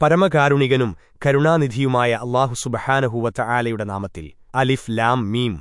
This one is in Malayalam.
പരമകാരുണികനും കരുണാനിധിയുമായ അള്ളാഹു സുബഹാനഹുവത്ത ആലയുടെ നാമത്തിൽ അലിഫ് ലാം മീം